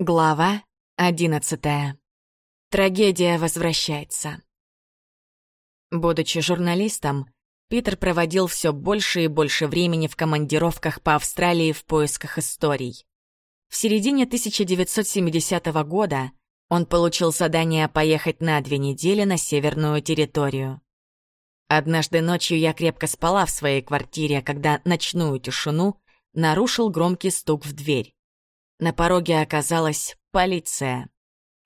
Глава одиннадцатая. Трагедия возвращается. Будучи журналистом, Питер проводил все больше и больше времени в командировках по Австралии в поисках историй. В середине 1970 года он получил задание поехать на две недели на северную территорию. Однажды ночью я крепко спала в своей квартире, когда ночную тишину нарушил громкий стук в дверь. На пороге оказалась полиция.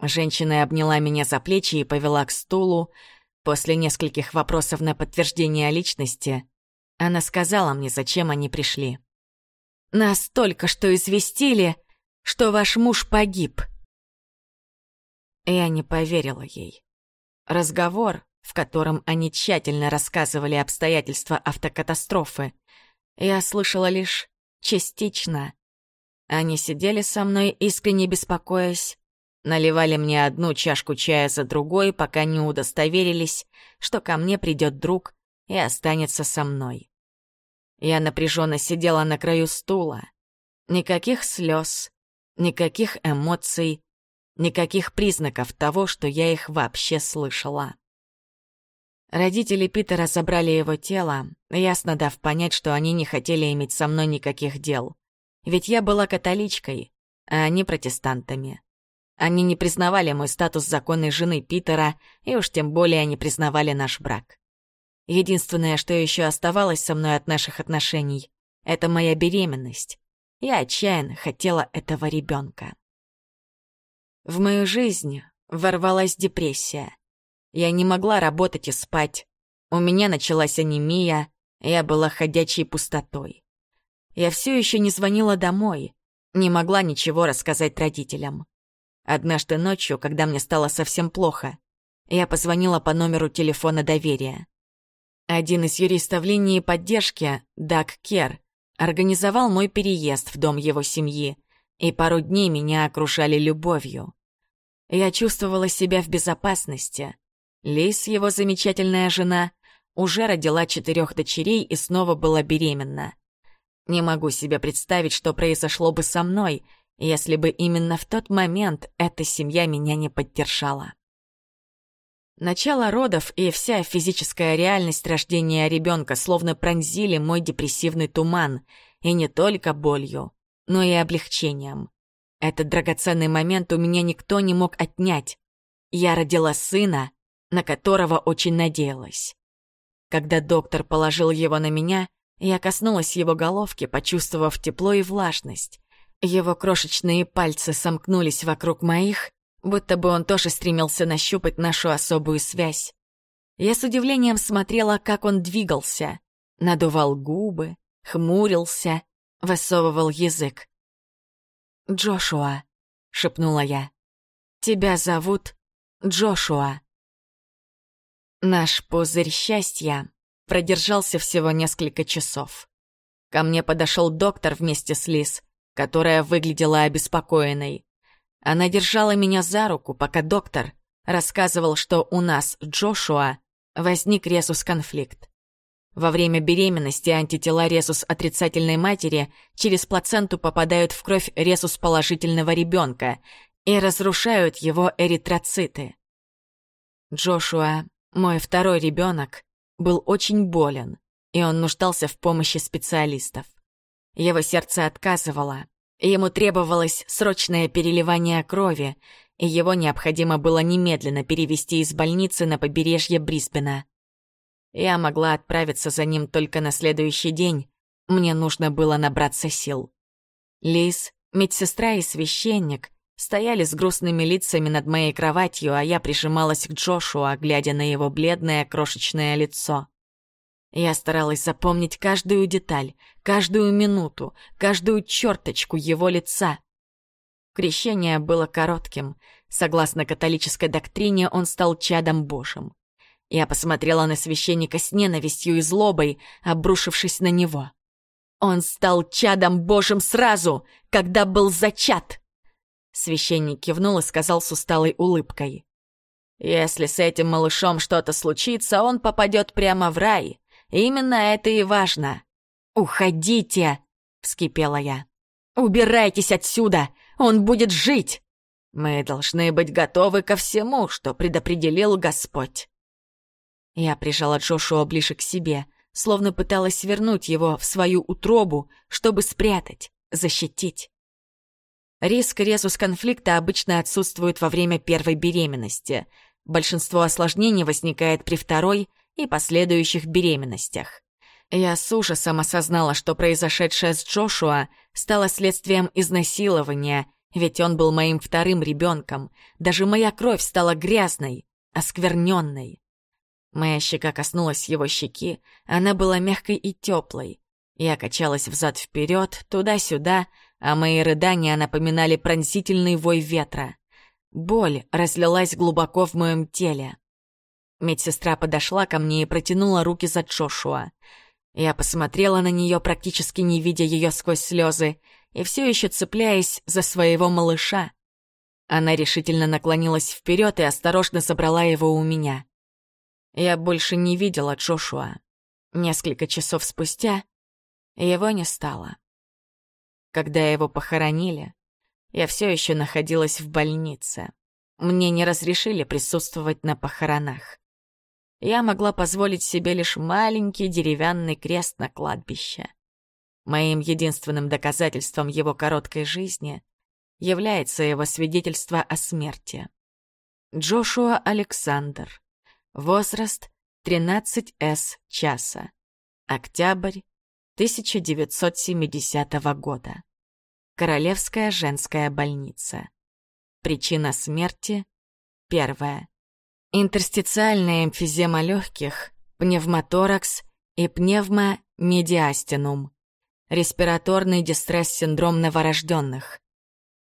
Женщина обняла меня за плечи и повела к стулу. После нескольких вопросов на подтверждение личности, она сказала мне, зачем они пришли. «Нас только что известили, что ваш муж погиб». Я не поверила ей. Разговор, в котором они тщательно рассказывали обстоятельства автокатастрофы, я слышала лишь частично. Они сидели со мной, искренне беспокоясь, наливали мне одну чашку чая за другой, пока не удостоверились, что ко мне придет друг и останется со мной. Я напряженно сидела на краю стула. Никаких слез, никаких эмоций, никаких признаков того, что я их вообще слышала. Родители Питера забрали его тело, ясно дав понять, что они не хотели иметь со мной никаких дел. Ведь я была католичкой, а они протестантами. Они не признавали мой статус законной жены Питера, и уж тем более не признавали наш брак. Единственное, что еще оставалось со мной от наших отношений, это моя беременность. Я отчаянно хотела этого ребенка. В мою жизнь ворвалась депрессия. Я не могла работать и спать. У меня началась анемия, я была ходячей пустотой. Я все еще не звонила домой, не могла ничего рассказать родителям. Однажды ночью, когда мне стало совсем плохо, я позвонила по номеру телефона доверия. Один из юристов линии поддержки, Даг Кер, организовал мой переезд в дом его семьи, и пару дней меня окружали любовью. Я чувствовала себя в безопасности. Лис, его замечательная жена, уже родила четырех дочерей и снова была беременна. Не могу себе представить, что произошло бы со мной, если бы именно в тот момент эта семья меня не поддержала. Начало родов и вся физическая реальность рождения ребенка словно пронзили мой депрессивный туман, и не только болью, но и облегчением. Этот драгоценный момент у меня никто не мог отнять. Я родила сына, на которого очень надеялась. Когда доктор положил его на меня, я коснулась его головки, почувствовав тепло и влажность. Его крошечные пальцы сомкнулись вокруг моих, будто бы он тоже стремился нащупать нашу особую связь. Я с удивлением смотрела, как он двигался. Надувал губы, хмурился, высовывал язык. «Джошуа», — шепнула я, — «тебя зовут Джошуа». Наш пузырь счастья продержался всего несколько часов. Ко мне подошел доктор вместе с Лиз, которая выглядела обеспокоенной. Она держала меня за руку, пока доктор рассказывал, что у нас, Джошуа, возник резус-конфликт. Во время беременности антитела резус отрицательной матери через плаценту попадают в кровь резус положительного ребенка и разрушают его эритроциты. Джошуа, мой второй ребенок, был очень болен, и он нуждался в помощи специалистов. Его сердце отказывало, и ему требовалось срочное переливание крови, и его необходимо было немедленно перевести из больницы на побережье Брисбена. Я могла отправиться за ним только на следующий день, мне нужно было набраться сил. Лиз, медсестра и священник стояли с грустными лицами над моей кроватью, а я прижималась к Джошуа, глядя на его бледное крошечное лицо. Я старалась запомнить каждую деталь, каждую минуту, каждую черточку его лица. Крещение было коротким. Согласно католической доктрине, он стал чадом Божьим. Я посмотрела на священника с ненавистью и злобой, обрушившись на него. Он стал чадом Божьим сразу, когда был зачат. Священник кивнул и сказал с усталой улыбкой. «Если с этим малышом что-то случится, он попадет прямо в рай. Именно это и важно». «Уходите!» — вскипела я. «Убирайтесь отсюда! Он будет жить! Мы должны быть готовы ко всему, что предопределил Господь. Я прижала Джошуа ближе к себе, словно пыталась вернуть его в свою утробу, чтобы спрятать, защитить. Риск резус конфликта обычно отсутствует во время первой беременности. Большинство осложнений возникает при второй и последующих беременностях. Я с ужасом осознала, что произошедшее с Джошуа стало следствием изнасилования, ведь он был моим вторым ребенком. Даже моя кровь стала грязной, оскверненной. Моя щека коснулась его щеки, она была мягкой и теплой. Я качалась взад-вперед, туда-сюда, а мои рыдания напоминали пронзительный вой ветра. Боль разлилась глубоко в моем теле. Медсестра подошла ко мне и протянула руки за Джошуа. Я посмотрела на нее, практически не видя ее сквозь слезы, и все еще цепляясь за своего малыша. Она решительно наклонилась вперед и осторожно забрала его у меня. Я больше не видела Джошуа. Несколько часов спустя его не стало. Когда его похоронили, я все еще находилась в больнице. Мне не разрешили присутствовать на похоронах. Я могла позволить себе лишь маленький деревянный крест на кладбище. Моим единственным доказательством его короткой жизни является его свидетельство о смерти. Джошуа Александр. Возраст 13 С часа. Октябрь 1970 года. Королевская женская больница. Причина смерти — первая. Интерстициальная эмфизема легких, пневмоторакс и пневмомедиастинум. Респираторный дистресс-синдром новорожденных.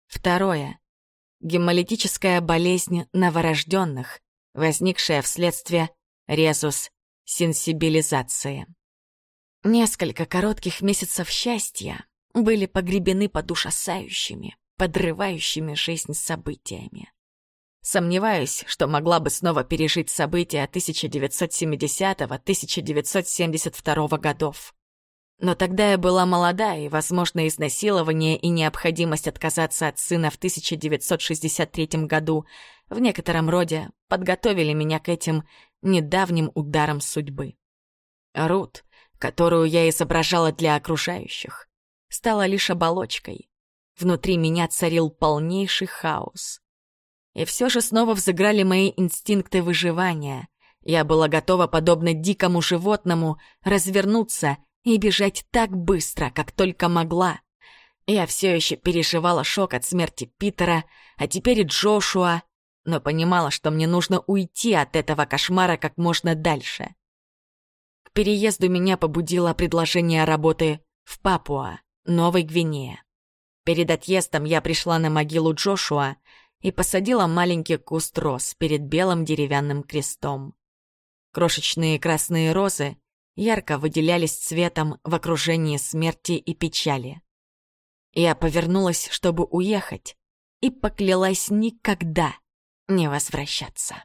Второе. Гемолитическая болезнь новорожденных, возникшая вследствие резус-сенсибилизации. Несколько коротких месяцев счастья были погребены под ужасающими, подрывающими жизнь событиями. Сомневаюсь, что могла бы снова пережить события 1970-1972 годов. Но тогда я была молода, и, возможно, изнасилование и необходимость отказаться от сына в 1963 году в некотором роде подготовили меня к этим недавним ударам судьбы. Рут, которую я изображала для окружающих, стала лишь оболочкой. Внутри меня царил полнейший хаос. И все же снова взыграли мои инстинкты выживания. Я была готова, подобно дикому животному, развернуться и бежать так быстро, как только могла. Я все еще переживала шок от смерти Питера, а теперь и Джошуа, но понимала, что мне нужно уйти от этого кошмара как можно дальше. Переезду меня побудило предложение работы в Папуа, Новой Гвинее. Перед отъездом я пришла на могилу Джошуа и посадила маленький куст роз перед белым деревянным крестом. Крошечные красные розы ярко выделялись цветом в окружении смерти и печали. Я повернулась, чтобы уехать, и поклялась никогда не возвращаться.